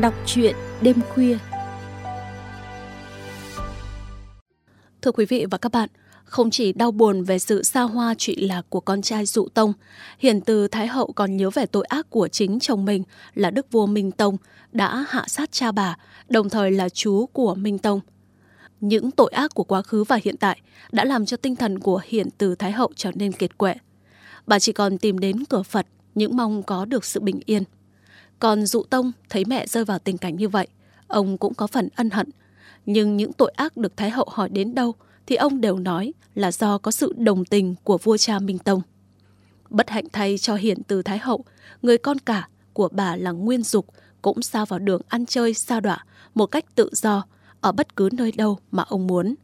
Đọc truyện đêm khuya Thưa quý vị và các bạn, không chỉ đau buồn về sự xa hoa trụy lạc của con trai dụ tông, hiền từ Thái Hậu còn nhớ về tội ác của chính chồng mình là Đức vua Minh Tông đã hạ sát cha bà, đồng thời là chú của Minh Tông. Những tội ác của quá khứ và hiện tại đã làm cho tinh thần của hiền từ Thái Hậu trở nên kiệt quệ. Bà chỉ còn tìm đến cửa Phật những mong có được sự bình yên. Còn dụ tông thấy mẹ rơi vào tình cảnh như vậy, ông cũng có phần ân hận. Nhưng những tội ác được Thái Hậu hỏi đến đâu thì ông đều nói là do có sự đồng tình của vua cha Minh Tông. Bất hạnh thay cho hiển từ Thái Hậu, người con cả của bà là Nguyên Dục cũng sao vào đường ăn chơi xa đọa một cách tự do ở bất cứ nơi đâu mà ông muốn.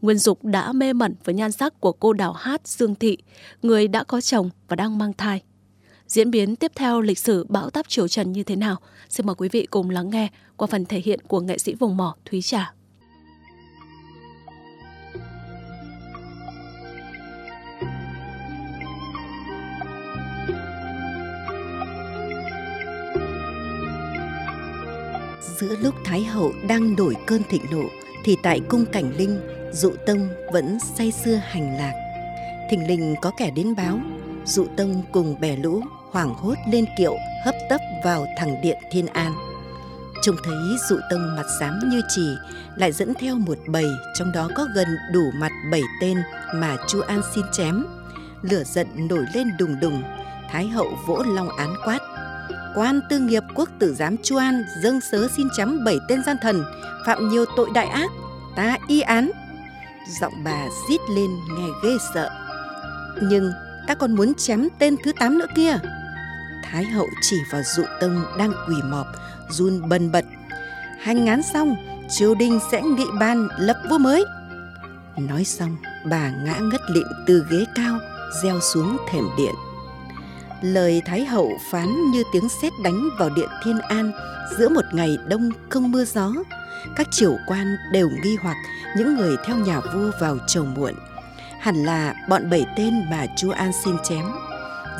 Nguyên Dục đã mê mẩn với nhan sắc của cô đào hát Dương Thị, người đã có chồng và đang mang thai. Diễn biến tiếp theo lịch sử bão táp triều Trần như thế nào? Xin mời quý vị cùng lắng nghe qua phần thể hiện của nghệ sĩ vùng mỏ Thúy Trà. Giữa lúc Thái Hậu đang nổi cơn thịnh nộ thì tại cung cảnh linh, dụ tông vẫn say sưa hành lạc. Thình lình có kẻ đến báo, dụ tông cùng bè lũ hoảng hốt lên kiệu hấp tấp vào thẳng điện Thiên An. Trông thấy dụ tông mặt xám như chỉ lại dẫn theo một bầy trong đó có gần đủ mặt bảy tên mà chu An xin chém. Lửa giận nổi lên đùng đùng, Thái hậu vỗ long án quát. Quan tư nghiệp quốc tử giám chu An dâng sớ xin chém bảy tên gian thần, phạm nhiều tội đại ác, ta y án. Giọng bà rít lên nghe ghê sợ. Nhưng ta còn muốn chém tên thứ tám nữa kia. Thái hậu chỉ vào dụ tông đang quỳ mọp, run bần bật. Hành án xong, triều đình sẽ nghị ban lập vua mới. Nói xong, bà ngã ngất lịm từ ghế cao, gieo xuống thềm điện. Lời Thái hậu phán như tiếng sét đánh vào điện Thiên An giữa một ngày đông không mưa gió. Các triều quan đều nghi hoặc những người theo nhà vua vào chầu muộn. Hẳn là bọn bảy tên mà chúa An xin chém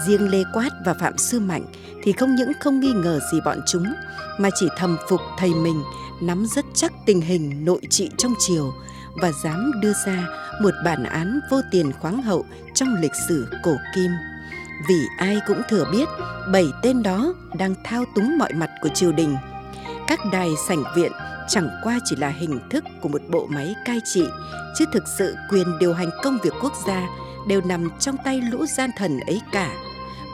Riêng Lê Quát và Phạm Sư Mạnh thì không những không nghi ngờ gì bọn chúng, mà chỉ thầm phục thầy mình, nắm rất chắc tình hình nội trị trong triều và dám đưa ra một bản án vô tiền khoáng hậu trong lịch sử cổ kim. Vì ai cũng thừa biết, bảy tên đó đang thao túng mọi mặt của triều đình. Các đài sảnh viện chẳng qua chỉ là hình thức của một bộ máy cai trị, chứ thực sự quyền điều hành công việc quốc gia đều nằm trong tay lũ gian thần ấy cả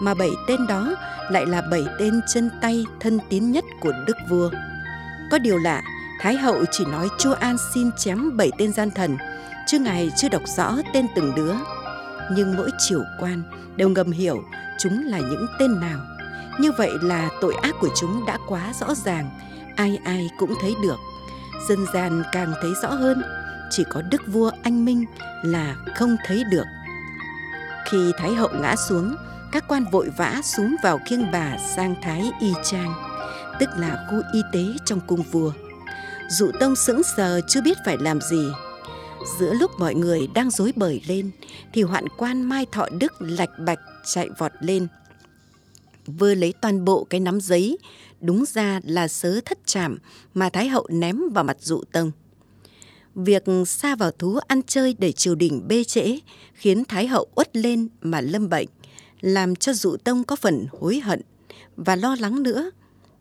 mà bảy tên đó lại là bảy tên chân tay thân tín nhất của đức vua. Có điều lạ, Thái hậu chỉ nói Chu An xin chém bảy tên gian thần, chứ ngài chưa đọc rõ tên từng đứa. Nhưng mỗi triều quan đều ngầm hiểu chúng là những tên nào. Như vậy là tội ác của chúng đã quá rõ ràng, ai ai cũng thấy được. Dân gian càng thấy rõ hơn, chỉ có đức vua anh Minh là không thấy được. Khi Thái hậu ngã xuống, các quan vội vã xuống vào khiêng bà sang thái y trang, tức là khu y tế trong cung vua. Dụ tông sững sờ chưa biết phải làm gì. Giữa lúc mọi người đang rối bời lên, thì hoạn quan Mai Thọ Đức lạch bạch chạy vọt lên. Vừa lấy toàn bộ cái nắm giấy, đúng ra là sớ thất trảm mà Thái hậu ném vào mặt dụ tông. Việc xa vào thú ăn chơi để triều đình bê trễ khiến Thái hậu uất lên mà lâm bệnh làm cho dụ tông có phần hối hận và lo lắng nữa.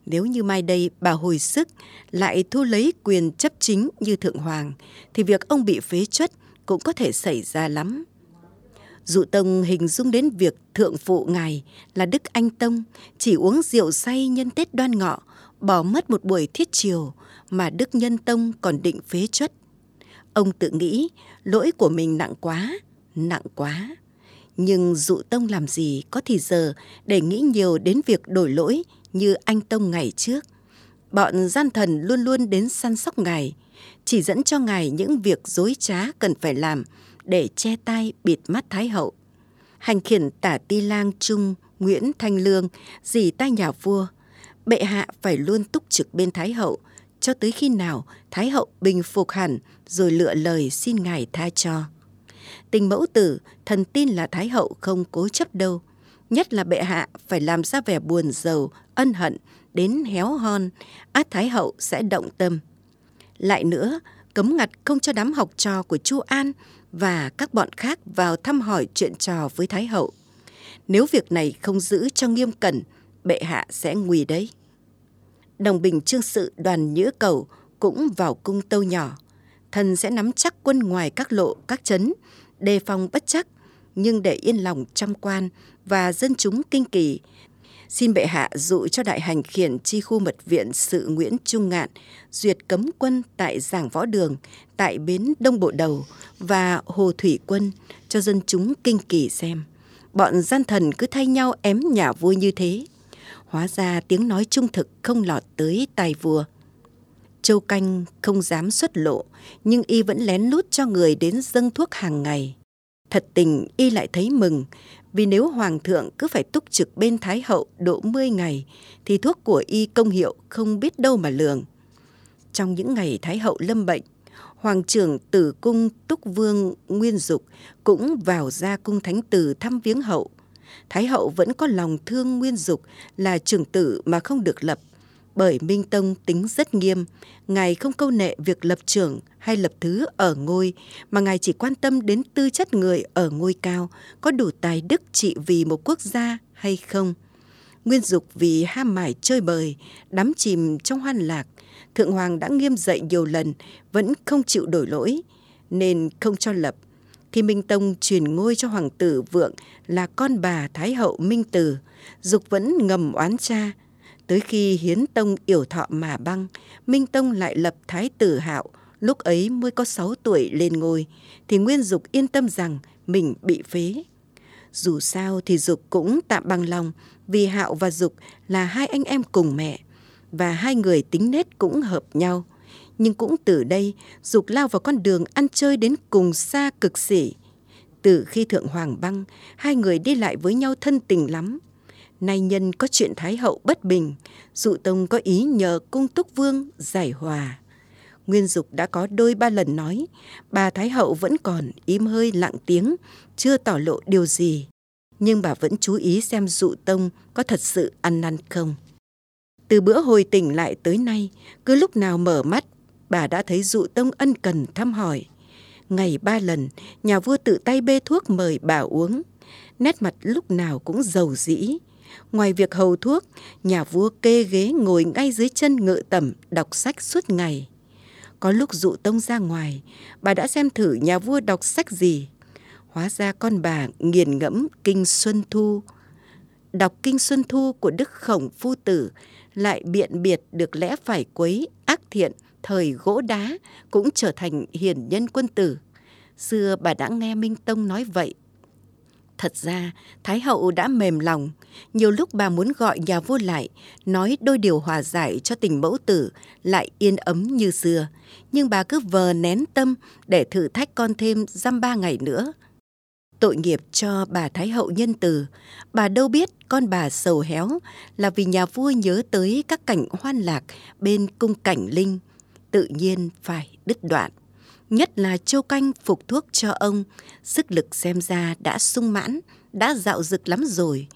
Nếu như mai đây bà hồi sức lại thu lấy quyền chấp chính như Thượng Hoàng, thì việc ông bị phế chuất cũng có thể xảy ra lắm. Dụ Tông hình dung đến việc thượng phụ ngài là Đức Anh Tông chỉ uống rượu say nhân Tết đoan ngọ, bỏ mất một buổi thiết chiều mà Đức Nhân Tông còn định phế chuất. Ông tự nghĩ lỗi của mình nặng quá, nặng quá. Nhưng dụ tông làm gì có thì giờ để nghĩ nhiều đến việc đổi lỗi như anh Tông ngày trước. Bọn gian thần luôn luôn đến săn sóc ngài, chỉ dẫn cho ngài những việc dối trá cần phải làm để che tay, bịt mắt Thái Hậu. Hành khiển tả ti lang trung Nguyễn Thanh Lương dì tay nhà vua, bệ hạ phải luôn túc trực bên Thái Hậu cho tới khi nào Thái Hậu bình phục hẳn rồi lựa lời xin ngài tha cho. Tình mẫu tử, thần tin là Thái hậu không cố chấp đâu. Nhất là bệ hạ phải làm ra vẻ buồn giàu ân hận đến héo hon, át Thái hậu sẽ động tâm. Lại nữa, cấm ngặt không cho đám học trò của Chu An và các bọn khác vào thăm hỏi chuyện trò với Thái hậu. Nếu việc này không giữ cho nghiêm cẩn, bệ hạ sẽ nguy đấy. Đồng bình trương sự đoàn nhữ cầu cũng vào cung tâu nhỏ. Thần sẽ nắm chắc quân ngoài các lộ, các chấn, đề phòng bất chắc, nhưng để yên lòng trăm quan và dân chúng kinh kỳ, xin bệ hạ dụ cho đại hành khiển chi khu mật viện sự Nguyễn Trung Ngạn duyệt cấm quân tại giảng võ đường, tại bến Đông Bộ Đầu và Hồ Thủy Quân cho dân chúng kinh kỳ xem. Bọn gian thần cứ thay nhau ém nhà vua như thế. Hóa ra tiếng nói trung thực không lọt tới tai vua. Châu Canh không dám xuất lộ, nhưng y vẫn lén lút cho người đến dâng thuốc hàng ngày. Thật tình y lại thấy mừng, vì nếu hoàng thượng cứ phải túc trực bên thái hậu độ 10 ngày, thì thuốc của y công hiệu không biết đâu mà lường. Trong những ngày thái hậu lâm bệnh, hoàng trưởng tử cung túc vương nguyên dục cũng vào ra cung thánh tử thăm viếng hậu. Thái hậu vẫn có lòng thương nguyên dục là trưởng tử mà không được lập bởi Minh Tông tính rất nghiêm, Ngài không câu nệ việc lập trưởng hay lập thứ ở ngôi, mà Ngài chỉ quan tâm đến tư chất người ở ngôi cao, có đủ tài đức trị vì một quốc gia hay không. Nguyên dục vì ham mải chơi bời, đắm chìm trong hoan lạc, Thượng Hoàng đã nghiêm dạy nhiều lần, vẫn không chịu đổi lỗi, nên không cho lập. khi Minh Tông truyền ngôi cho Hoàng tử Vượng là con bà Thái hậu Minh Từ, Dục vẫn ngầm oán cha, Tới khi Hiến Tông yểu thọ mà băng, Minh Tông lại lập Thái tử Hạo, lúc ấy mới có sáu tuổi lên ngôi, thì Nguyên Dục yên tâm rằng mình bị phế. Dù sao thì Dục cũng tạm bằng lòng vì Hạo và Dục là hai anh em cùng mẹ và hai người tính nết cũng hợp nhau. Nhưng cũng từ đây, Dục lao vào con đường ăn chơi đến cùng xa cực xỉ. Từ khi Thượng Hoàng băng, hai người đi lại với nhau thân tình lắm. Nay nhân có chuyện Thái hậu bất bình, dụ tông có ý nhờ cung túc vương giải hòa. Nguyên Dục đã có đôi ba lần nói, bà Thái hậu vẫn còn im hơi lặng tiếng, chưa tỏ lộ điều gì. Nhưng bà vẫn chú ý xem dụ tông có thật sự ăn năn không. Từ bữa hồi tỉnh lại tới nay, cứ lúc nào mở mắt, bà đã thấy dụ tông ân cần thăm hỏi. Ngày ba lần, nhà vua tự tay bê thuốc mời bà uống. Nét mặt lúc nào cũng giàu dĩ, Ngoài việc hầu thuốc, nhà vua kê ghế ngồi ngay dưới chân ngự tẩm đọc sách suốt ngày. Có lúc dụ tông ra ngoài, bà đã xem thử nhà vua đọc sách gì. Hóa ra con bà nghiền ngẫm Kinh Xuân Thu. Đọc Kinh Xuân Thu của Đức Khổng Phu Tử lại biện biệt được lẽ phải quấy ác thiện thời gỗ đá cũng trở thành hiền nhân quân tử. Xưa bà đã nghe Minh Tông nói vậy Thật ra, Thái hậu đã mềm lòng. Nhiều lúc bà muốn gọi nhà vua lại, nói đôi điều hòa giải cho tình mẫu tử, lại yên ấm như xưa. Nhưng bà cứ vờ nén tâm để thử thách con thêm dăm ba ngày nữa. Tội nghiệp cho bà Thái hậu nhân từ, bà đâu biết con bà sầu héo là vì nhà vua nhớ tới các cảnh hoan lạc bên cung cảnh linh, tự nhiên phải đứt đoạn nhất là châu canh phục thuốc cho ông, sức lực xem ra đã sung mãn, đã dạo dực lắm rồi.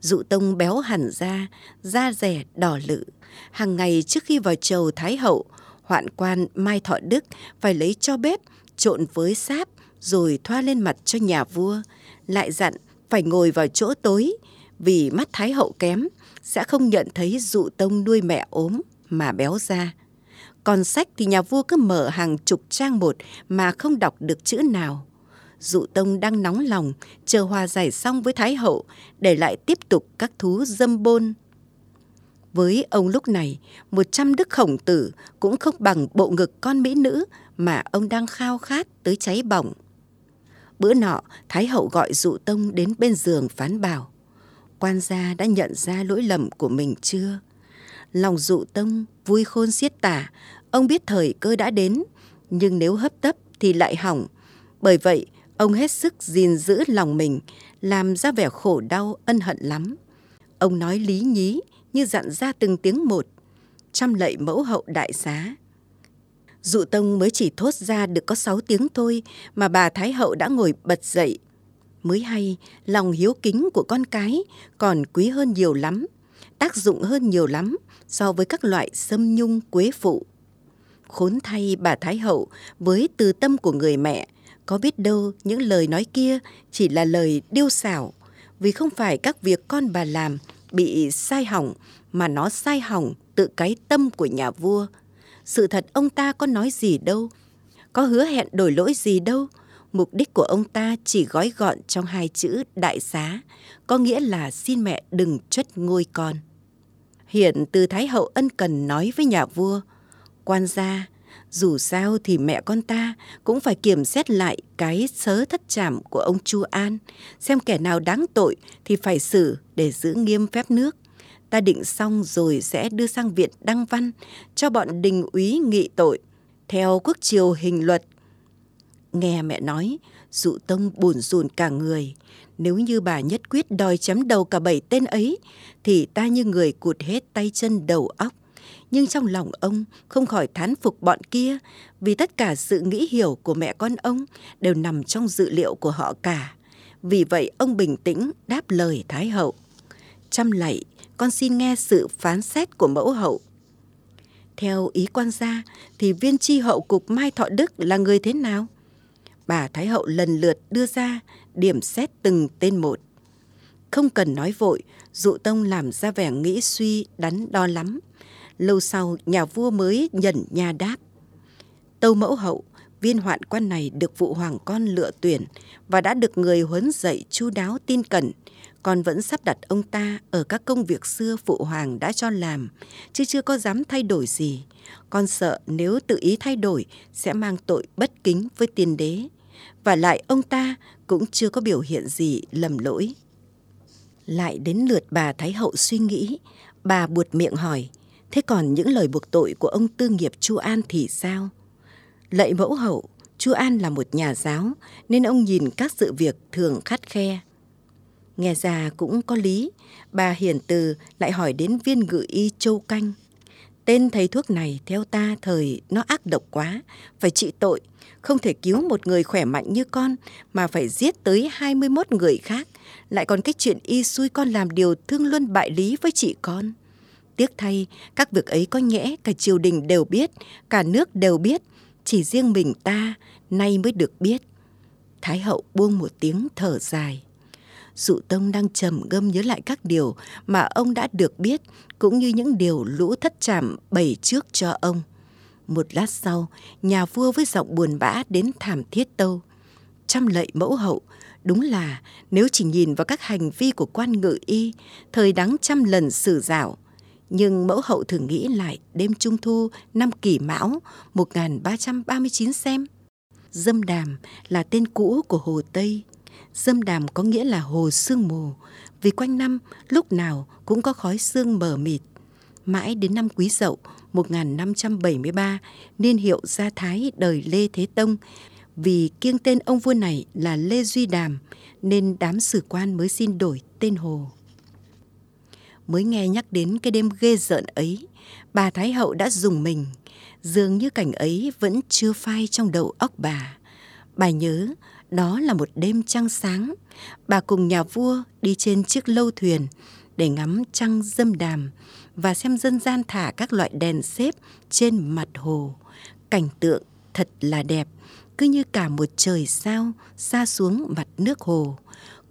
Dụ tông béo hẳn ra, da rẻ đỏ lự. Hàng ngày trước khi vào chầu Thái Hậu, hoạn quan Mai Thọ Đức phải lấy cho bếp, trộn với sáp, rồi thoa lên mặt cho nhà vua. Lại dặn phải ngồi vào chỗ tối, vì mắt Thái Hậu kém, sẽ không nhận thấy dụ tông nuôi mẹ ốm mà béo ra. Còn sách thì nhà vua cứ mở hàng chục trang một mà không đọc được chữ nào. Dụ Tông đang nóng lòng, chờ hòa giải xong với Thái Hậu, để lại tiếp tục các thú dâm bôn. Với ông lúc này, một trăm đức khổng tử cũng không bằng bộ ngực con mỹ nữ mà ông đang khao khát tới cháy bỏng. Bữa nọ, Thái Hậu gọi Dụ Tông đến bên giường phán bảo. Quan gia đã nhận ra lỗi lầm của mình chưa? Lòng Dụ Tông vui khôn xiết tả, Ông biết thời cơ đã đến, nhưng nếu hấp tấp thì lại hỏng. Bởi vậy, ông hết sức gìn giữ lòng mình, làm ra vẻ khổ đau ân hận lắm. Ông nói lý nhí như dặn ra từng tiếng một, trăm lạy mẫu hậu đại xá. Dụ tông mới chỉ thốt ra được có sáu tiếng thôi mà bà Thái hậu đã ngồi bật dậy. Mới hay, lòng hiếu kính của con cái còn quý hơn nhiều lắm. tác dụng hơn nhiều lắm so với các loại sâm nhung quế phụ. Khốn thay bà Thái Hậu với từ tâm của người mẹ, có biết đâu những lời nói kia chỉ là lời điêu xảo, vì không phải các việc con bà làm bị sai hỏng mà nó sai hỏng tự cái tâm của nhà vua. Sự thật ông ta có nói gì đâu, có hứa hẹn đổi lỗi gì đâu. Mục đích của ông ta chỉ gói gọn trong hai chữ đại xá, có nghĩa là xin mẹ đừng chất ngôi con. Hiện từ Thái Hậu ân cần nói với nhà vua, quan gia, dù sao thì mẹ con ta cũng phải kiểm xét lại cái sớ thất trảm của ông Chu An, xem kẻ nào đáng tội thì phải xử để giữ nghiêm phép nước. Ta định xong rồi sẽ đưa sang viện đăng văn cho bọn đình úy nghị tội, theo quốc triều hình luật. Nghe mẹ nói, dụ tông buồn rùn cả người. Nếu như bà nhất quyết đòi chấm đầu cả bảy tên ấy, thì ta như người cụt hết tay chân đầu óc nhưng trong lòng ông không khỏi thán phục bọn kia vì tất cả sự nghĩ hiểu của mẹ con ông đều nằm trong dự liệu của họ cả. Vì vậy ông bình tĩnh đáp lời Thái hậu. Chăm lạy, con xin nghe sự phán xét của mẫu hậu. Theo ý quan gia thì viên tri hậu cục Mai Thọ Đức là người thế nào? Bà Thái hậu lần lượt đưa ra điểm xét từng tên một. Không cần nói vội, dụ tông làm ra vẻ nghĩ suy đắn đo lắm Lâu sau, nhà vua mới nhận nhà đáp. Tâu mẫu hậu, viên hoạn quan này được vụ hoàng con lựa tuyển và đã được người huấn dạy chu đáo tin cẩn. Con vẫn sắp đặt ông ta ở các công việc xưa phụ hoàng đã cho làm, chứ chưa có dám thay đổi gì. Con sợ nếu tự ý thay đổi sẽ mang tội bất kính với tiên đế. Và lại ông ta cũng chưa có biểu hiện gì lầm lỗi. Lại đến lượt bà Thái Hậu suy nghĩ, bà buột miệng hỏi, Thế còn những lời buộc tội của ông tư nghiệp Chu An thì sao? Lạy mẫu hậu, Chu An là một nhà giáo nên ông nhìn các sự việc thường khắt khe. Nghe ra cũng có lý, bà hiển từ lại hỏi đến viên ngự y Châu Canh. Tên thầy thuốc này theo ta thời nó ác độc quá, phải trị tội, không thể cứu một người khỏe mạnh như con mà phải giết tới 21 người khác, lại còn cái chuyện y xui con làm điều thương luân bại lý với chị con. Tiếc thay, các việc ấy có nhẽ cả triều đình đều biết, cả nước đều biết, chỉ riêng mình ta nay mới được biết. Thái hậu buông một tiếng thở dài. Dụ Tông đang trầm ngâm nhớ lại các điều mà ông đã được biết, cũng như những điều lũ thất trảm bày trước cho ông. Một lát sau, nhà vua với giọng buồn bã đến thảm thiết tâu. Trăm lệ mẫu hậu, đúng là nếu chỉ nhìn vào các hành vi của quan ngự y, thời đáng trăm lần xử dạo, nhưng mẫu hậu thử nghĩ lại đêm trung thu năm kỷ mão 1339 xem. Dâm đàm là tên cũ của Hồ Tây. Dâm đàm có nghĩa là hồ sương mù, vì quanh năm lúc nào cũng có khói sương mờ mịt. Mãi đến năm Quý Dậu 1573, niên hiệu Gia Thái đời Lê Thế Tông, vì kiêng tên ông vua này là Lê Duy Đàm, nên đám sử quan mới xin đổi tên hồ mới nghe nhắc đến cái đêm ghê rợn ấy, bà Thái Hậu đã dùng mình. Dường như cảnh ấy vẫn chưa phai trong đầu óc bà. Bà nhớ đó là một đêm trăng sáng. Bà cùng nhà vua đi trên chiếc lâu thuyền để ngắm trăng dâm đàm và xem dân gian thả các loại đèn xếp trên mặt hồ. Cảnh tượng thật là đẹp, cứ như cả một trời sao xa xuống mặt nước hồ.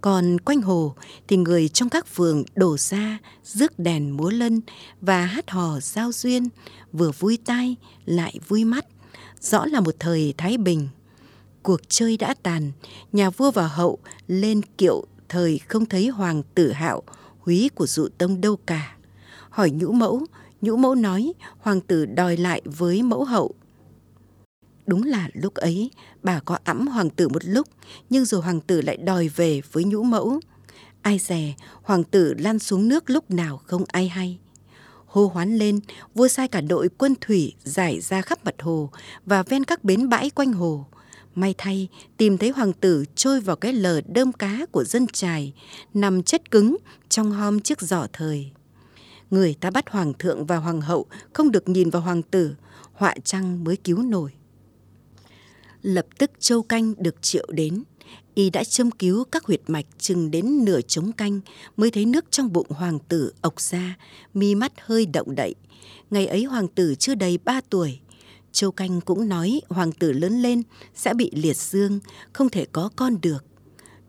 Còn quanh hồ thì người trong các phường đổ ra rước đèn múa lân và hát hò giao duyên, vừa vui tai lại vui mắt. Rõ là một thời Thái Bình. Cuộc chơi đã tàn, nhà vua và hậu lên kiệu thời không thấy hoàng tử hạo, húy của dụ tông đâu cả. Hỏi nhũ mẫu, nhũ mẫu nói hoàng tử đòi lại với mẫu hậu Đúng là lúc ấy bà có ẵm hoàng tử một lúc, nhưng rồi hoàng tử lại đòi về với nhũ mẫu. Ai dè, hoàng tử lăn xuống nước lúc nào không ai hay. Hô hoán lên, vua sai cả đội quân thủy giải ra khắp mặt hồ và ven các bến bãi quanh hồ. May thay, tìm thấy hoàng tử trôi vào cái lờ đơm cá của dân trài, nằm chất cứng trong hom chiếc giỏ thời. Người ta bắt hoàng thượng và hoàng hậu không được nhìn vào hoàng tử, họa trăng mới cứu nổi lập tức châu canh được triệu đến y đã châm cứu các huyệt mạch chừng đến nửa trống canh mới thấy nước trong bụng hoàng tử ộc ra, mi mắt hơi động đậy. Ngày ấy hoàng tử chưa đầy ba tuổi. Châu Canh cũng nói hoàng tử lớn lên sẽ bị liệt dương, không thể có con được.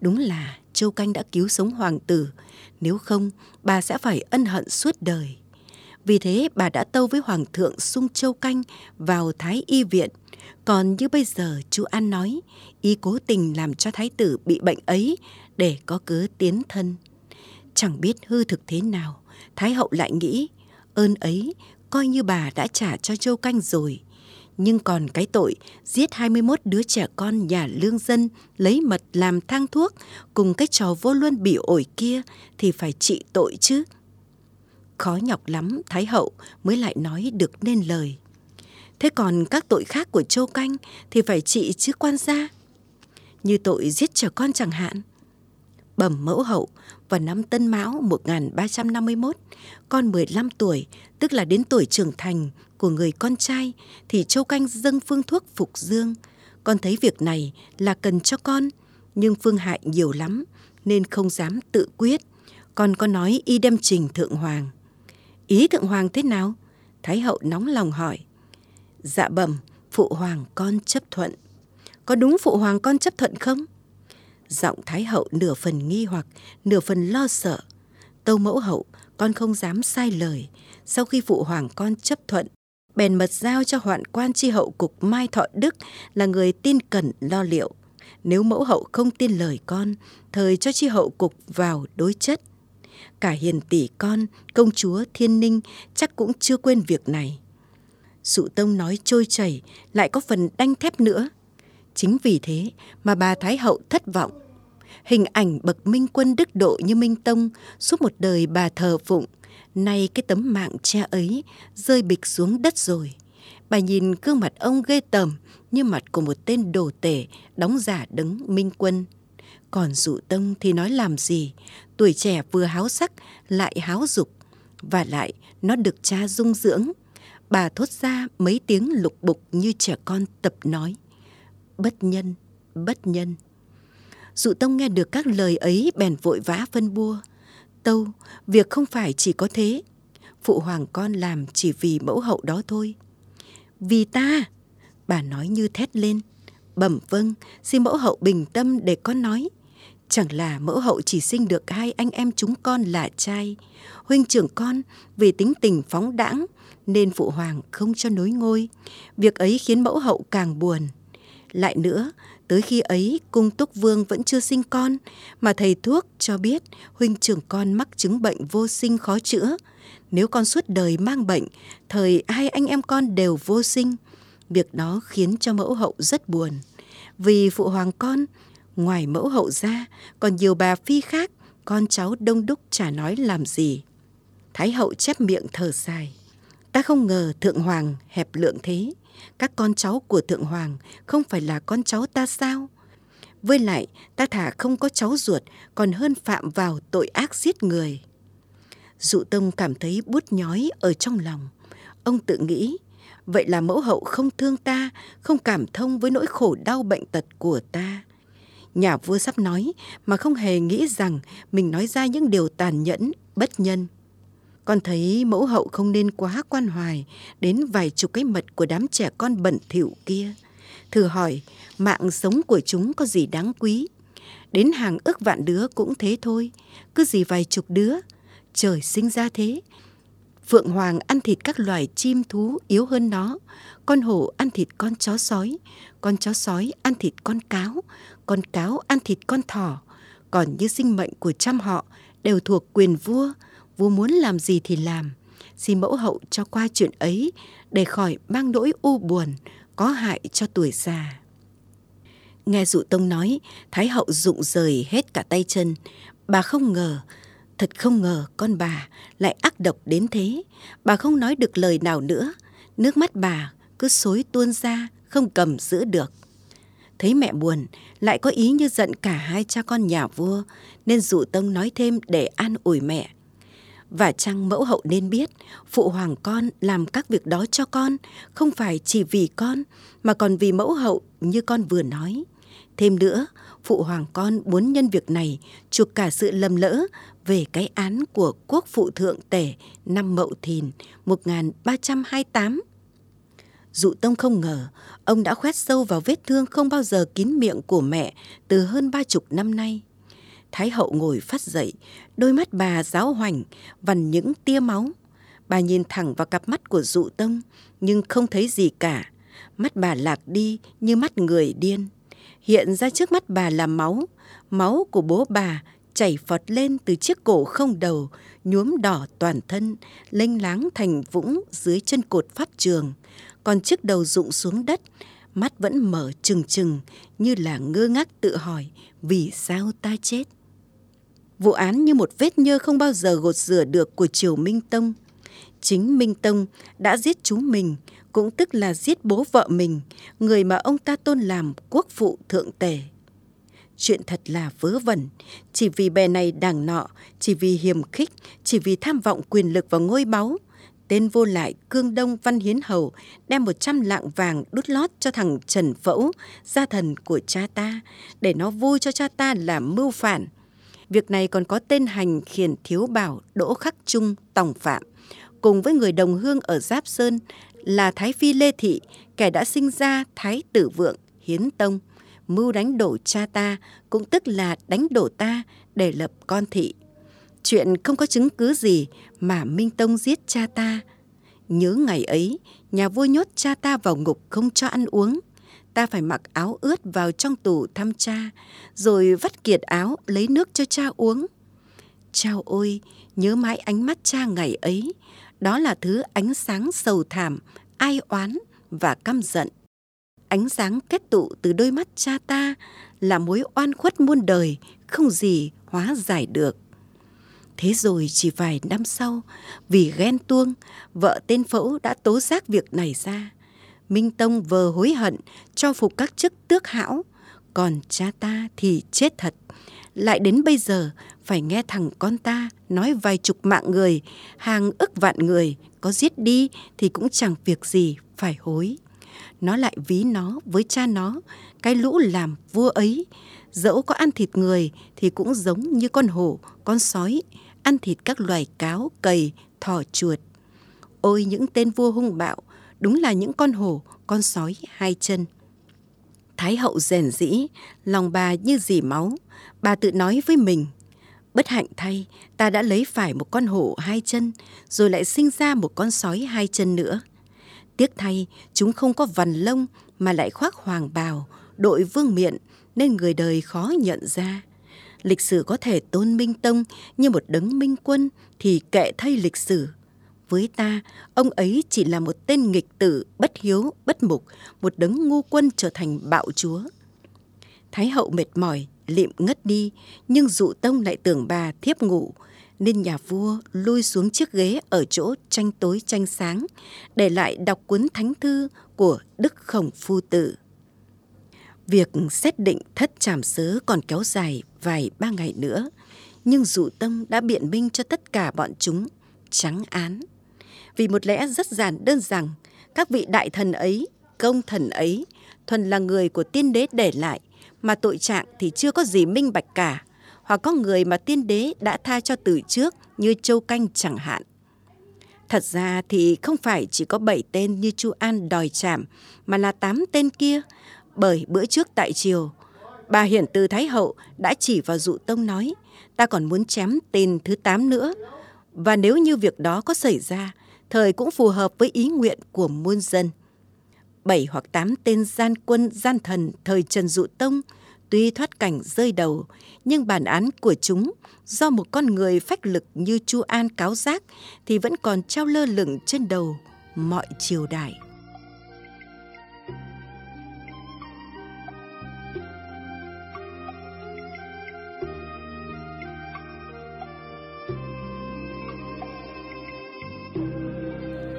Đúng là Châu Canh đã cứu sống hoàng tử, nếu không bà sẽ phải ân hận suốt đời. Vì thế bà đã tâu với Hoàng thượng sung châu canh vào Thái Y viện. Còn như bây giờ chú An nói, y cố tình làm cho Thái tử bị bệnh ấy để có cớ tiến thân. Chẳng biết hư thực thế nào, Thái hậu lại nghĩ, ơn ấy coi như bà đã trả cho châu canh rồi. Nhưng còn cái tội giết 21 đứa trẻ con nhà lương dân lấy mật làm thang thuốc cùng cái trò vô luân bị ổi kia thì phải trị tội chứ. Khó nhọc lắm Thái hậu mới lại nói được nên lời. Thế còn các tội khác của Châu Canh thì phải trị chứ quan gia. Như tội giết trẻ con chẳng hạn. Bẩm mẫu hậu vào năm Tân Mão 1351, con 15 tuổi, tức là đến tuổi trưởng thành của người con trai, thì Châu Canh dâng phương thuốc phục dương. Con thấy việc này là cần cho con, nhưng phương hại nhiều lắm, nên không dám tự quyết. Con có nói y đem trình thượng hoàng. Ý thượng hoàng thế nào? Thái hậu nóng lòng hỏi. Dạ bẩm, phụ hoàng con chấp thuận. Có đúng phụ hoàng con chấp thuận không? Giọng Thái hậu nửa phần nghi hoặc, nửa phần lo sợ. Tâu mẫu hậu, con không dám sai lời. Sau khi phụ hoàng con chấp thuận, bèn mật giao cho hoạn quan tri hậu cục Mai Thọ Đức là người tin cẩn lo liệu. Nếu mẫu hậu không tin lời con, thời cho tri hậu cục vào đối chất. Cả hiền tỷ con, công chúa Thiên Ninh chắc cũng chưa quên việc này. Dụ Tông nói trôi chảy, lại có phần đanh thép nữa. Chính vì thế mà bà Thái Hậu thất vọng. Hình ảnh bậc minh quân đức độ như Minh Tông suốt một đời bà thờ phụng, nay cái tấm mạng cha ấy rơi bịch xuống đất rồi. Bà nhìn gương mặt ông ghê tởm như mặt của một tên đồ tể đóng giả đấng minh quân. Còn dụ tông thì nói làm gì, tuổi trẻ vừa háo sắc lại háo dục, và lại nó được cha dung dưỡng. Bà thốt ra mấy tiếng lục bục như trẻ con tập nói. Bất nhân, bất nhân. Dụ tông nghe được các lời ấy bèn vội vã phân bua. Tâu, việc không phải chỉ có thế. Phụ hoàng con làm chỉ vì mẫu hậu đó thôi. Vì ta, bà nói như thét lên. Bẩm vâng, xin mẫu hậu bình tâm để con nói. Chẳng là mẫu hậu chỉ sinh được hai anh em chúng con là trai. Huynh trưởng con vì tính tình phóng đãng nên phụ hoàng không cho nối ngôi. Việc ấy khiến mẫu hậu càng buồn. Lại nữa, tới khi ấy cung túc vương vẫn chưa sinh con mà thầy thuốc cho biết huynh trưởng con mắc chứng bệnh vô sinh khó chữa. Nếu con suốt đời mang bệnh, thời hai anh em con đều vô sinh. Việc đó khiến cho mẫu hậu rất buồn. Vì phụ hoàng con Ngoài mẫu hậu ra, còn nhiều bà phi khác, con cháu đông đúc chả nói làm gì. Thái hậu chép miệng thở dài. Ta không ngờ Thượng Hoàng hẹp lượng thế. Các con cháu của Thượng Hoàng không phải là con cháu ta sao? Với lại, ta thả không có cháu ruột còn hơn phạm vào tội ác giết người. Dụ Tông cảm thấy bút nhói ở trong lòng. Ông tự nghĩ, vậy là mẫu hậu không thương ta, không cảm thông với nỗi khổ đau bệnh tật của ta. Nhà vua sắp nói mà không hề nghĩ rằng mình nói ra những điều tàn nhẫn, bất nhân. Con thấy mẫu hậu không nên quá quan hoài đến vài chục cái mật của đám trẻ con bẩn thỉu kia. Thử hỏi, mạng sống của chúng có gì đáng quý? Đến hàng ước vạn đứa cũng thế thôi, cứ gì vài chục đứa. Trời sinh ra thế. Phượng Hoàng ăn thịt các loài chim thú yếu hơn nó. Con hổ ăn thịt con chó sói. Con chó sói ăn thịt con cáo con cáo ăn thịt con thỏ, còn như sinh mệnh của trăm họ đều thuộc quyền vua, vua muốn làm gì thì làm. Xin mẫu hậu cho qua chuyện ấy để khỏi mang nỗi u buồn, có hại cho tuổi già. Nghe dụ tông nói, Thái hậu rụng rời hết cả tay chân. Bà không ngờ, thật không ngờ con bà lại ác độc đến thế. Bà không nói được lời nào nữa. Nước mắt bà cứ xối tuôn ra, không cầm giữ được. Thấy mẹ buồn, lại có ý như giận cả hai cha con nhà vua, nên dụ tông nói thêm để an ủi mẹ. Và chăng mẫu hậu nên biết, phụ hoàng con làm các việc đó cho con, không phải chỉ vì con, mà còn vì mẫu hậu như con vừa nói. Thêm nữa, phụ hoàng con muốn nhân việc này chuộc cả sự lầm lỡ về cái án của quốc phụ thượng tể năm Mậu Thìn 1328. Dụ Tông không ngờ ông đã khoét sâu vào vết thương không bao giờ kín miệng của mẹ từ hơn ba chục năm nay. Thái hậu ngồi phát dậy, đôi mắt bà giáo hoành, vằn những tia máu. Bà nhìn thẳng vào cặp mắt của dụ tông, nhưng không thấy gì cả. Mắt bà lạc đi như mắt người điên. Hiện ra trước mắt bà là máu, máu của bố bà chảy phọt lên từ chiếc cổ không đầu, nhuốm đỏ toàn thân, lênh láng thành vũng dưới chân cột pháp trường. Còn chiếc đầu rụng xuống đất, mắt vẫn mở trừng trừng như là ngơ ngác tự hỏi vì sao ta chết. Vụ án như một vết nhơ không bao giờ gột rửa được của Triều Minh Tông. Chính Minh Tông đã giết chú mình, cũng tức là giết bố vợ mình, người mà ông ta tôn làm quốc phụ thượng tể. Chuyện thật là vớ vẩn, chỉ vì bè này đảng nọ, chỉ vì hiềm khích, chỉ vì tham vọng quyền lực và ngôi báu. Tên vô lại Cương Đông Văn Hiến Hầu đem một trăm lạng vàng đút lót cho thằng Trần Phẫu, gia thần của cha ta, để nó vui cho cha ta làm mưu phản. Việc này còn có tên hành khiển thiếu bảo Đỗ Khắc Trung Tòng Phạm, cùng với người đồng hương ở Giáp Sơn là Thái Phi Lê Thị, kẻ đã sinh ra Thái Tử Vượng, Hiến Tông, mưu đánh đổ cha ta, cũng tức là đánh đổ ta để lập con thị. Chuyện không có chứng cứ gì mà Minh Tông giết cha ta. Nhớ ngày ấy, nhà vua nhốt cha ta vào ngục không cho ăn uống ta phải mặc áo ướt vào trong tủ thăm cha, rồi vắt kiệt áo lấy nước cho cha uống. Chao ôi, nhớ mãi ánh mắt cha ngày ấy, đó là thứ ánh sáng sầu thảm, ai oán và căm giận. Ánh sáng kết tụ từ đôi mắt cha ta là mối oan khuất muôn đời, không gì hóa giải được. Thế rồi chỉ vài năm sau, vì ghen tuông, vợ tên Phẫu đã tố giác việc này ra. Minh Tông vờ hối hận cho phục các chức tước hão, còn cha ta thì chết thật. Lại đến bây giờ phải nghe thằng con ta nói vài chục mạng người, hàng ức vạn người, có giết đi thì cũng chẳng việc gì phải hối. Nó lại ví nó với cha nó, cái lũ làm vua ấy. Dẫu có ăn thịt người thì cũng giống như con hổ, con sói, ăn thịt các loài cáo, cầy, thỏ chuột. Ôi những tên vua hung bạo, đúng là những con hổ, con sói hai chân. Thái hậu rèn dĩ, lòng bà như dì máu. Bà tự nói với mình, bất hạnh thay, ta đã lấy phải một con hổ hai chân, rồi lại sinh ra một con sói hai chân nữa. Tiếc thay, chúng không có vằn lông mà lại khoác hoàng bào, đội vương miện, nên người đời khó nhận ra. Lịch sử có thể tôn Minh Tông như một đấng minh quân thì kệ thay lịch sử với ta, ông ấy chỉ là một tên nghịch tử, bất hiếu, bất mục, một đấng ngu quân trở thành bạo chúa. Thái hậu mệt mỏi, lịm ngất đi, nhưng dụ tông lại tưởng bà thiếp ngủ, nên nhà vua lui xuống chiếc ghế ở chỗ tranh tối tranh sáng, để lại đọc cuốn thánh thư của Đức Khổng Phu Tử. Việc xét định thất trảm sớ còn kéo dài vài ba ngày nữa, nhưng dụ tông đã biện minh cho tất cả bọn chúng trắng án vì một lẽ rất giản đơn rằng các vị đại thần ấy, công thần ấy thuần là người của tiên đế để lại mà tội trạng thì chưa có gì minh bạch cả hoặc có người mà tiên đế đã tha cho từ trước như châu canh chẳng hạn. Thật ra thì không phải chỉ có bảy tên như Chu An đòi chạm mà là tám tên kia bởi bữa trước tại triều bà hiển từ thái hậu đã chỉ vào dụ tông nói ta còn muốn chém tên thứ tám nữa và nếu như việc đó có xảy ra thời cũng phù hợp với ý nguyện của muôn dân. Bảy hoặc tám tên gian quân gian thần thời Trần Dụ Tông tuy thoát cảnh rơi đầu, nhưng bản án của chúng do một con người phách lực như Chu An cáo giác thì vẫn còn treo lơ lửng trên đầu mọi triều đại.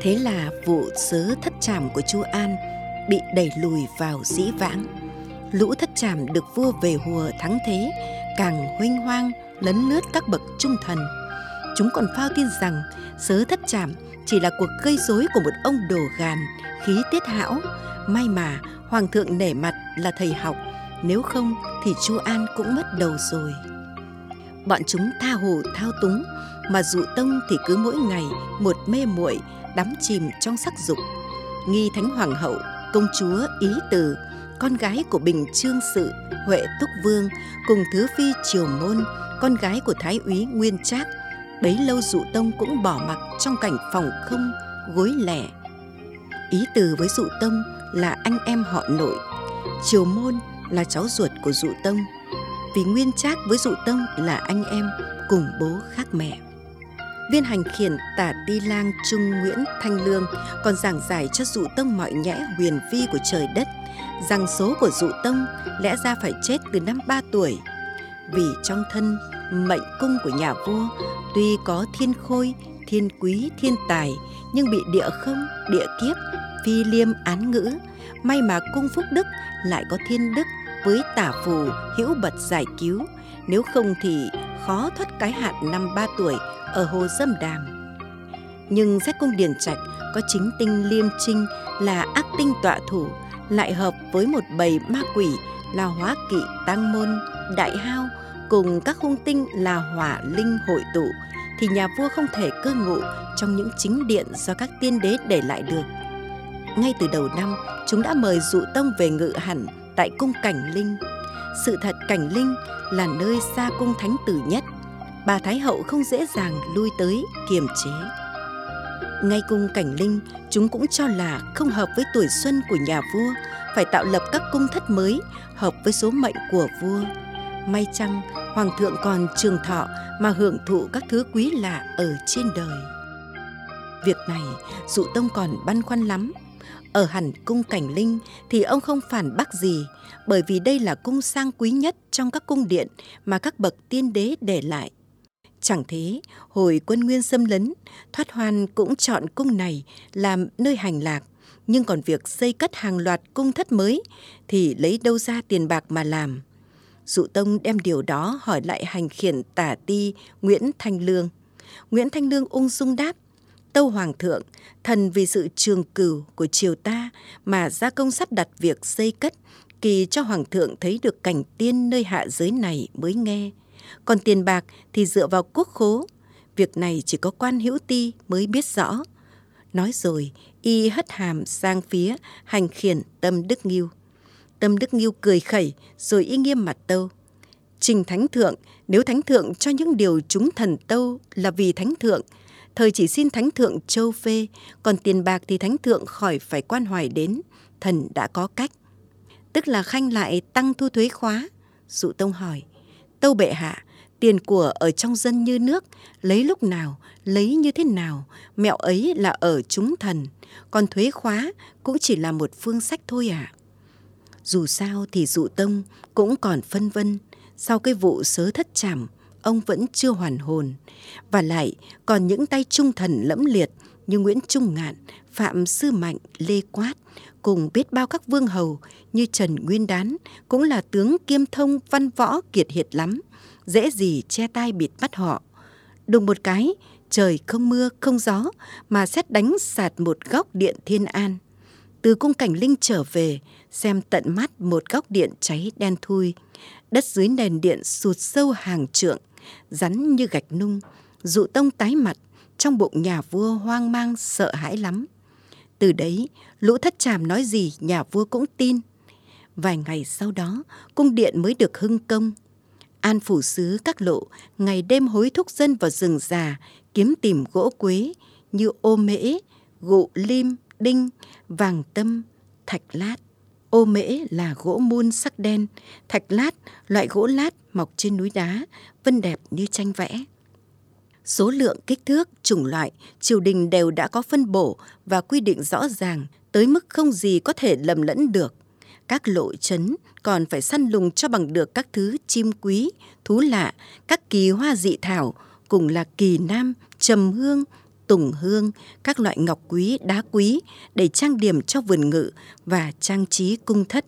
Thế là vụ sớ thất trảm của Chu An bị đẩy lùi vào dĩ vãng. Lũ thất trảm được vua về hùa thắng thế, càng huynh hoang lấn lướt các bậc trung thần. Chúng còn phao tin rằng sớ thất trảm chỉ là cuộc gây rối của một ông đồ gàn, khí tiết hão. May mà hoàng thượng nể mặt là thầy học, nếu không thì chu an cũng mất đầu rồi bọn chúng tha hồ thao túng, mà dụ tông thì cứ mỗi ngày một mê muội đắm chìm trong sắc dục. Nghi thánh hoàng hậu, công chúa ý từ, con gái của bình trương sự, huệ túc vương, cùng thứ phi triều môn, con gái của thái úy nguyên trác, bấy lâu dụ tông cũng bỏ mặc trong cảnh phòng không, gối lẻ. Ý từ với dụ tông là anh em họ nội. Triều môn là cháu ruột của dụ tông vì nguyên trác với dụ tông là anh em cùng bố khác mẹ. Viên hành khiển tả ti lang trung nguyễn thanh lương còn giảng giải cho dụ tông mọi nhẽ huyền vi của trời đất, rằng số của dụ tông lẽ ra phải chết từ năm ba tuổi. Vì trong thân, mệnh cung của nhà vua tuy có thiên khôi, thiên quý, thiên tài, nhưng bị địa không, địa kiếp, phi liêm án ngữ, may mà cung phúc đức lại có thiên đức với tả phù hữu bật giải cứu. Nếu không thì khó thoát cái hạn năm ba tuổi ở hồ dâm đàm. Nhưng xét cung điển trạch có chính tinh liêm trinh là ác tinh tọa thủ, lại hợp với một bầy ma quỷ là hóa kỵ tăng môn, đại hao cùng các hung tinh là hỏa linh hội tụ, thì nhà vua không thể cư ngụ trong những chính điện do các tiên đế để lại được. Ngay từ đầu năm, chúng đã mời dụ tông về ngự hẳn tại cung cảnh linh. Sự thật cảnh linh là nơi xa cung thánh tử nhất. Bà thái hậu không dễ dàng lui tới kiềm chế. Ngay cung cảnh linh, chúng cũng cho là không hợp với tuổi xuân của nhà vua, phải tạo lập các cung thất mới, hợp với số mệnh của vua. May chăng hoàng thượng còn trường thọ mà hưởng thụ các thứ quý lạ ở trên đời. Việc này, dụ tông còn băn khoăn lắm ở hẳn cung cảnh linh thì ông không phản bác gì, bởi vì đây là cung sang quý nhất trong các cung điện mà các bậc tiên đế để lại. Chẳng thế, hồi quân nguyên xâm lấn, thoát hoan cũng chọn cung này làm nơi hành lạc. Nhưng còn việc xây cất hàng loạt cung thất mới thì lấy đâu ra tiền bạc mà làm? Dụ tông đem điều đó hỏi lại hành khiển tả ti nguyễn thanh lương. Nguyễn thanh lương ung dung đáp tâu hoàng thượng, thần vì sự trường cửu của triều ta mà ra công sắp đặt việc xây cất, kỳ cho hoàng thượng thấy được cảnh tiên nơi hạ giới này mới nghe. Còn tiền bạc thì dựa vào quốc khố. Việc này chỉ có quan hữu ti mới biết rõ. Nói rồi, y hất hàm sang phía hành khiển tâm đức nghiêu. Tâm đức nghiêu cười khẩy, rồi y nghiêm mặt tâu. Trình thánh thượng, nếu thánh thượng cho những điều chúng thần tâu là vì thánh thượng thời chỉ xin thánh thượng châu phê, còn tiền bạc thì thánh thượng khỏi phải quan hoài đến. Thần đã có cách. Tức là khanh lại tăng thu thuế khóa. Dụ tông hỏi, tâu bệ hạ, tiền của ở trong dân như nước, lấy lúc nào, lấy như thế nào? Mẹo ấy là ở chúng thần, còn thuế khóa cũng chỉ là một phương sách thôi à dù sao thì dụ tông cũng còn phân vân, sau cái vụ sớ thất trảm ông vẫn chưa hoàn hồn. Và lại, còn những tay trung thần lẫm liệt như nguyễn trung ngạn, phạm sư mạnh, lê quát, cùng biết bao các vương hầu như trần nguyên đán cũng là tướng kiêm thông văn võ kiệt hiệt lắm, dễ gì che tai bịt mắt họ. Đùng một cái, trời không mưa, không gió, mà xét đánh sạt một góc điện thiên an. Từ cung cảnh linh trở về, xem tận mắt một góc điện cháy đen thui đất dưới nền điện sụt sâu hàng trượng, rắn như gạch nung, dụ tông tái mặt, trong bụng nhà vua hoang mang sợ hãi lắm. Từ đấy, lũ thất tràm nói gì nhà vua cũng tin. Vài ngày sau đó, cung điện mới được hưng công. An phủ sứ các lộ ngày đêm hối thúc dân vào rừng già, kiếm tìm gỗ quế như ô mễ, gụ lim, đinh, vàng tâm, thạch lát ô mễ là gỗ muôn sắc đen, thạch lát, loại gỗ lát mọc trên núi đá, vân đẹp như tranh vẽ. Số lượng, kích thước, chủng loại, triều đình đều đã có phân bổ và quy định rõ ràng, tới mức không gì có thể lầm lẫn được. Các lộ trấn còn phải săn lùng cho bằng được các thứ chim quý, thú lạ, các kỳ hoa dị thảo, cùng là kỳ nam, trầm hương tùng hương các loại ngọc quý đá quý để trang điểm cho vườn ngự và trang trí cung thất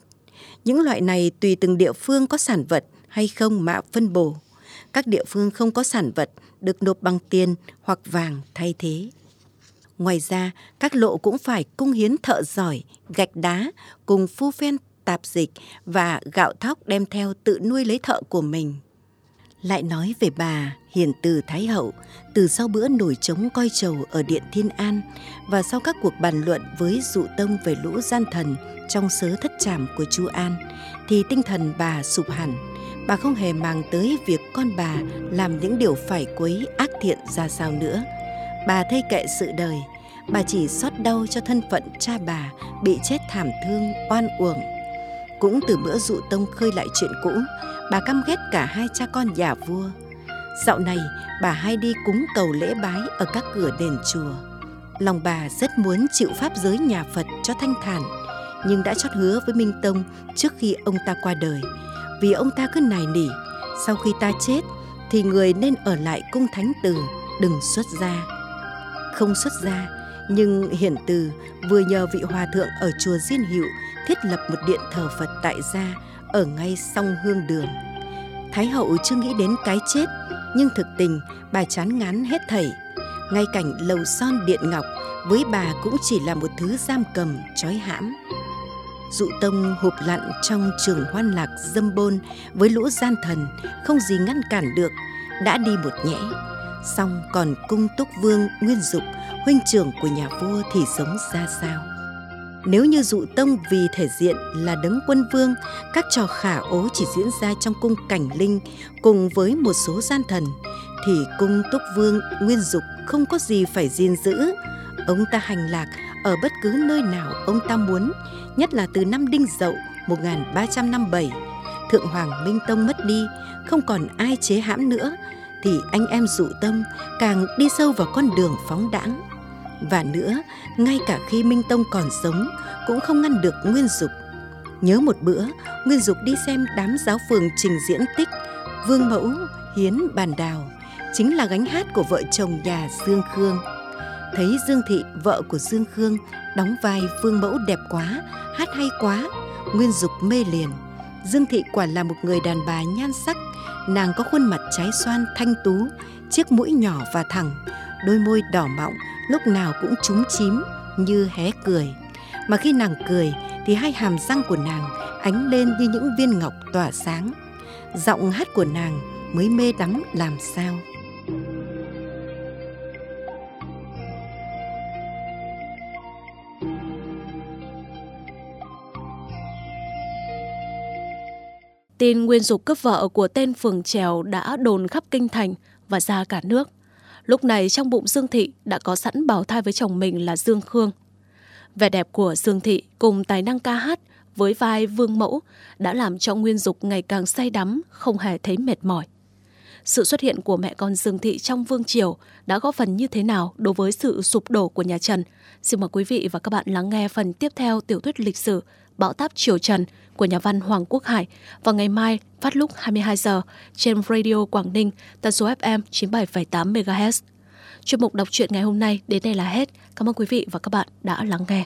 những loại này tùy từng địa phương có sản vật hay không mà phân bổ các địa phương không có sản vật được nộp bằng tiền hoặc vàng thay thế. Ngoài ra, các lộ cũng phải cung hiến thợ giỏi, gạch đá cùng phu phen tạp dịch và gạo thóc đem theo tự nuôi lấy thợ của mình. Lại nói về bà Hiền Từ Thái Hậu từ sau bữa nổi trống coi trầu ở Điện Thiên An và sau các cuộc bàn luận với dụ tông về lũ gian thần trong sớ thất trảm của chu An thì tinh thần bà sụp hẳn. Bà không hề mang tới việc con bà làm những điều phải quấy ác thiện ra sao nữa. Bà thay kệ sự đời, bà chỉ xót đau cho thân phận cha bà bị chết thảm thương oan uổng. Cũng từ bữa dụ tông khơi lại chuyện cũ, bà căm ghét cả hai cha con nhà vua. Dạo này, bà hay đi cúng cầu lễ bái ở các cửa đền chùa. Lòng bà rất muốn chịu pháp giới nhà Phật cho thanh thản, nhưng đã chót hứa với Minh Tông trước khi ông ta qua đời. Vì ông ta cứ nài nỉ, sau khi ta chết thì người nên ở lại cung thánh từ, đừng xuất gia. Không xuất gia, nhưng hiển từ vừa nhờ vị hòa thượng ở chùa Diên Hiệu thiết lập một điện thờ Phật tại gia ở ngay song hương đường. Thái hậu chưa nghĩ đến cái chết, nhưng thực tình bà chán ngán hết thảy. Ngay cảnh lầu son điện ngọc với bà cũng chỉ là một thứ giam cầm trói hãm. Dụ tông hụp lặn trong trường hoan lạc dâm bôn với lũ gian thần không gì ngăn cản được, đã đi một nhẽ. Xong còn cung túc vương nguyên dục, huynh trưởng của nhà vua thì sống ra sao? Nếu như dụ tông vì thể diện là đấng quân vương, các trò khả ố chỉ diễn ra trong cung cảnh linh cùng với một số gian thần, thì cung túc vương nguyên dục không có gì phải gìn giữ. Ông ta hành lạc ở bất cứ nơi nào ông ta muốn, nhất là từ năm Đinh Dậu 1357. Thượng Hoàng Minh Tông mất đi, không còn ai chế hãm nữa, thì anh em dụ tâm càng đi sâu vào con đường phóng đãng và nữa, ngay cả khi Minh Tông còn sống cũng không ngăn được Nguyên Dục. Nhớ một bữa, Nguyên Dục đi xem đám giáo phường trình diễn tích Vương Mẫu, Hiến, Bàn Đào, chính là gánh hát của vợ chồng nhà Dương Khương. Thấy Dương Thị, vợ của Dương Khương, đóng vai Vương Mẫu đẹp quá, hát hay quá, Nguyên Dục mê liền. Dương Thị quả là một người đàn bà nhan sắc, nàng có khuôn mặt trái xoan thanh tú, chiếc mũi nhỏ và thẳng, đôi môi đỏ mọng lúc nào cũng trúng chím như hé cười. Mà khi nàng cười thì hai hàm răng của nàng ánh lên như những viên ngọc tỏa sáng. Giọng hát của nàng mới mê đắm làm sao. Tin nguyên dục cướp vợ của tên phường trèo đã đồn khắp kinh thành và ra cả nước. Lúc này trong bụng Dương Thị đã có sẵn bào thai với chồng mình là Dương Khương. Vẻ đẹp của Dương Thị cùng tài năng ca hát với vai vương mẫu đã làm cho Nguyên Dục ngày càng say đắm, không hề thấy mệt mỏi. Sự xuất hiện của mẹ con Dương Thị trong vương triều đã góp phần như thế nào đối với sự sụp đổ của nhà Trần? Xin mời quý vị và các bạn lắng nghe phần tiếp theo tiểu thuyết lịch sử Bão táp Triều Trần của nhà văn Hoàng Quốc Hải vào ngày mai phát lúc 22 giờ trên Radio Quảng Ninh, tần số FM 97,8 MHz. Chuyên mục đọc truyện ngày hôm nay đến đây là hết. Cảm ơn quý vị và các bạn đã lắng nghe.